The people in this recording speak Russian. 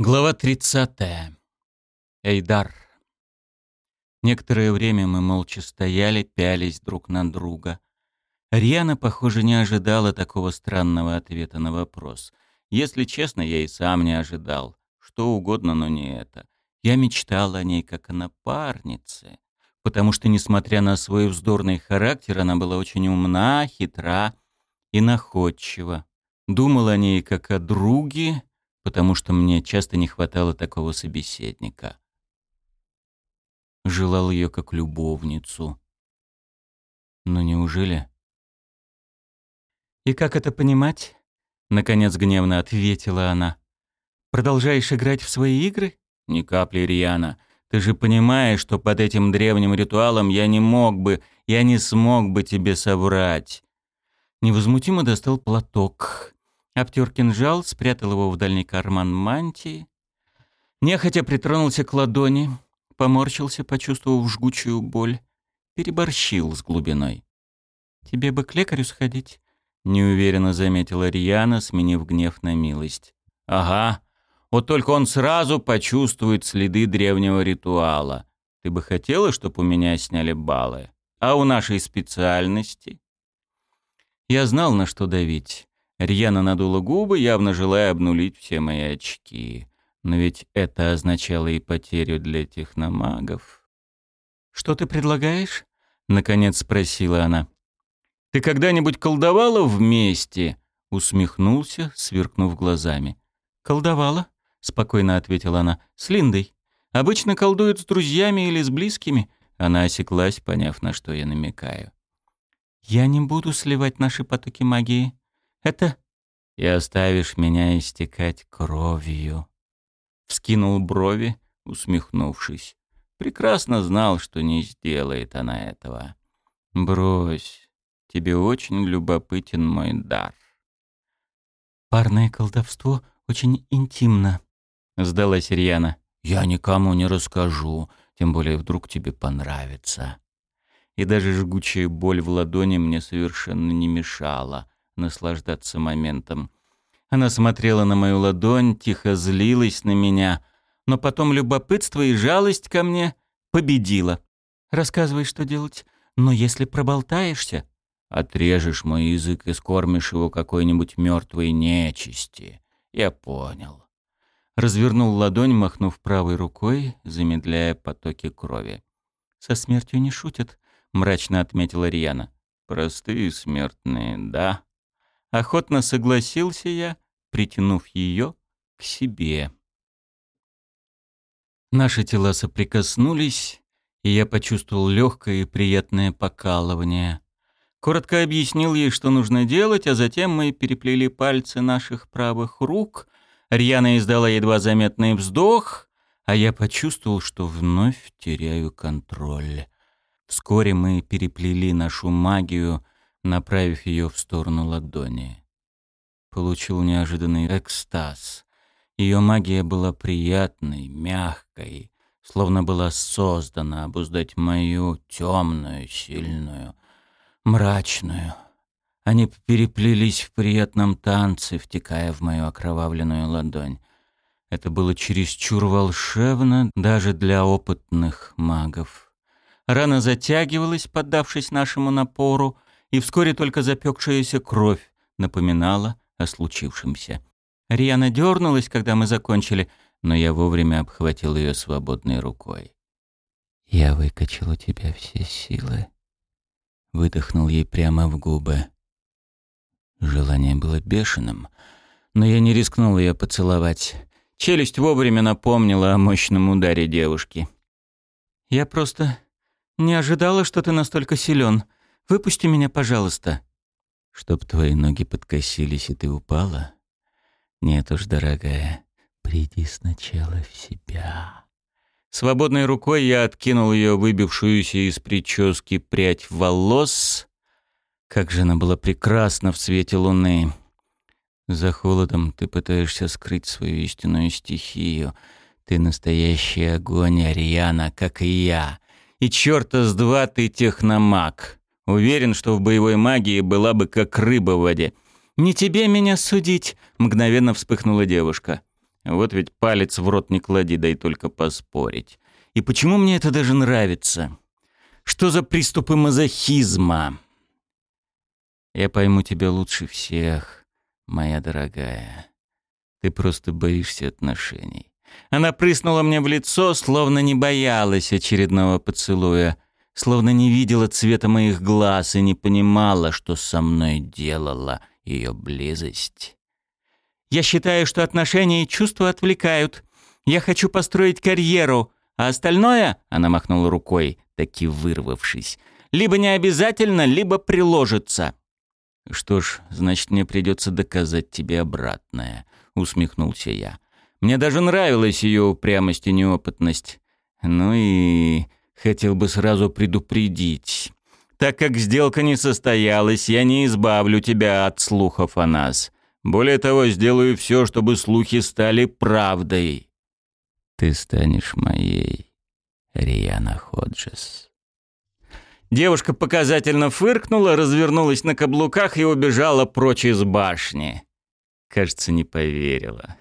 Глава 30. Эйдар. Некоторое время мы молча стояли, пялись друг на друга. Риана, похоже, не ожидала такого странного ответа на вопрос. Если честно, я и сам не ожидал. Что угодно, но не это. Я мечтал о ней как о напарнице, потому что, несмотря на свой вздорный характер, она была очень умна, хитра и находчива. Думал о ней как о друге, потому что мне часто не хватало такого собеседника. Желал ее как любовницу. Но неужели? «И как это понимать?» — наконец гневно ответила она. «Продолжаешь играть в свои игры?» «Ни капли, Риана. Ты же понимаешь, что под этим древним ритуалом я не мог бы, я не смог бы тебе соврать». Невозмутимо достал платок Обтер кинжал, спрятал его в дальний карман мантии. Нехотя притронулся к ладони, поморщился, почувствовав жгучую боль. Переборщил с глубиной. «Тебе бы к лекарю сходить?» — неуверенно заметила Риана, сменив гнев на милость. «Ага. Вот только он сразу почувствует следы древнего ритуала. Ты бы хотела, чтобы у меня сняли баллы? А у нашей специальности?» Я знал, на что давить. Рьяна надула губы, явно желая обнулить все мои очки. Но ведь это означало и потерю для техномагов. «Что ты предлагаешь?» — наконец спросила она. «Ты когда-нибудь колдовала вместе?» — усмехнулся, сверкнув глазами. «Колдовала?» — спокойно ответила она. «С Линдой. Обычно колдуют с друзьями или с близкими». Она осеклась, поняв, на что я намекаю. «Я не буду сливать наши потоки магии. Это и оставишь меня истекать кровью. Вскинул брови, усмехнувшись. Прекрасно знал, что не сделает она этого. Брось, тебе очень любопытен мой дар. Парное колдовство очень интимно, сдалась Ирьяна. Я никому не расскажу, тем более вдруг тебе понравится. И даже жгучая боль в ладони мне совершенно не мешала наслаждаться моментом. Она смотрела на мою ладонь, тихо злилась на меня, но потом любопытство и жалость ко мне победила. «Рассказывай, что делать, но если проболтаешься...» «Отрежешь мой язык и скормишь его какой-нибудь мертвой нечисти». Я понял. Развернул ладонь, махнув правой рукой, замедляя потоки крови. «Со смертью не шутят», — мрачно отметила Риана. «Простые смертные, да?» Охотно согласился я, притянув ее к себе. Наши тела соприкоснулись, и я почувствовал легкое и приятное покалывание. Коротко объяснил ей, что нужно делать, а затем мы переплели пальцы наших правых рук. Рьяна издала едва заметный вздох, а я почувствовал, что вновь теряю контроль. Вскоре мы переплели нашу магию — направив ее в сторону ладони. Получил неожиданный экстаз. Ее магия была приятной, мягкой, словно была создана обуздать мою темную, сильную, мрачную. Они переплелись в приятном танце, втекая в мою окровавленную ладонь. Это было чересчур волшебно даже для опытных магов. Рана затягивалась, поддавшись нашему напору, и вскоре только запекшаяся кровь напоминала о случившемся. Риана дернулась, когда мы закончили, но я вовремя обхватил ее свободной рукой. «Я выкачал у тебя все силы», — выдохнул ей прямо в губы. Желание было бешеным, но я не рискнул ее поцеловать. Челюсть вовремя напомнила о мощном ударе девушки. «Я просто не ожидала, что ты настолько силен», Выпусти меня, пожалуйста». «Чтоб твои ноги подкосились, и ты упала? Нет уж, дорогая, приди сначала в себя». Свободной рукой я откинул ее выбившуюся из прически прядь волос. Как же она была прекрасна в свете луны. За холодом ты пытаешься скрыть свою истинную стихию. Ты настоящий огонь, Ариана, как и я. И черта с два ты техномаг. Уверен, что в боевой магии была бы как рыба в воде. «Не тебе меня судить», — мгновенно вспыхнула девушка. Вот ведь палец в рот не клади, дай только поспорить. И почему мне это даже нравится? Что за приступы мазохизма? Я пойму тебя лучше всех, моя дорогая. Ты просто боишься отношений. Она прыснула мне в лицо, словно не боялась очередного поцелуя, словно не видела цвета моих глаз и не понимала, что со мной делала ее близость. Я считаю, что отношения и чувства отвлекают. Я хочу построить карьеру, а остальное, она махнула рукой, таки вырвавшись, либо не обязательно, либо приложится. Что ж, значит, мне придется доказать тебе обратное, усмехнулся я. Мне даже нравилась ее упрямость и неопытность. Ну и хотел бы сразу предупредить. Так как сделка не состоялась, я не избавлю тебя от слухов о нас. Более того, сделаю все, чтобы слухи стали правдой. Ты станешь моей, Риана Ходжес. Девушка показательно фыркнула, развернулась на каблуках и убежала прочь из башни. Кажется, не поверила.